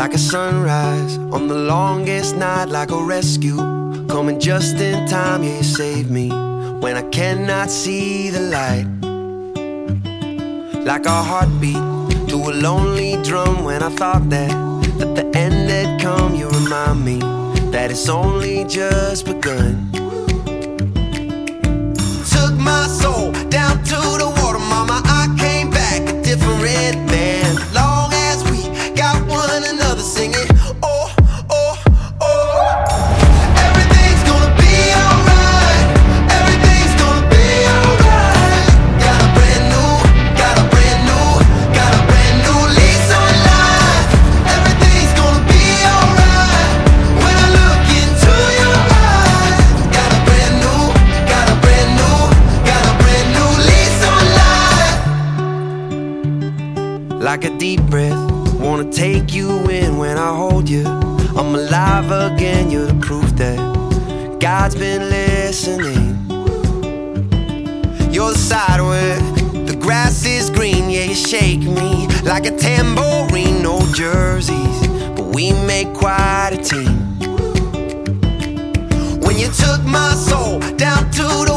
Like a sunrise on the longest night, like a rescue. Coming just in time, yeah, you save me when I cannot see the light. Like a heartbeat to a lonely drum when I thought that, that the end had come, you remind me that it's only just begun. Like a deep breath, wanna take you in when I hold you. I'm alive again, you're the proof that God's been listening. You're the side where the grass is green, yeah, you shake me like a tambourine, no jerseys, but we make quite a team. When you took my soul down to the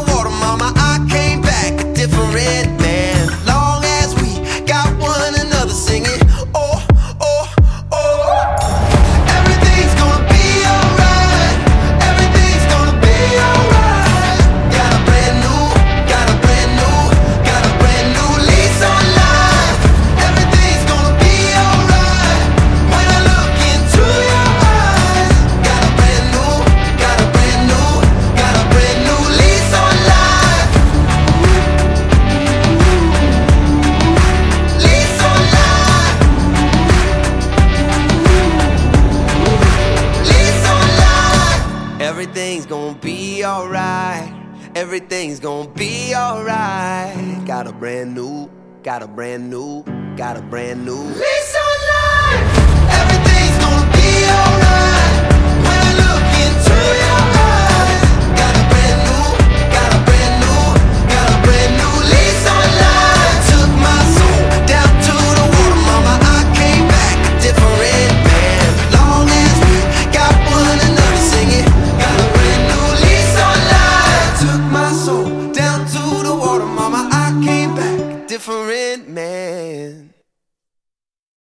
Everything's gonna be alright. Everything's gonna be alright. Got a brand new, got a brand new, got a brand new. Lease different man.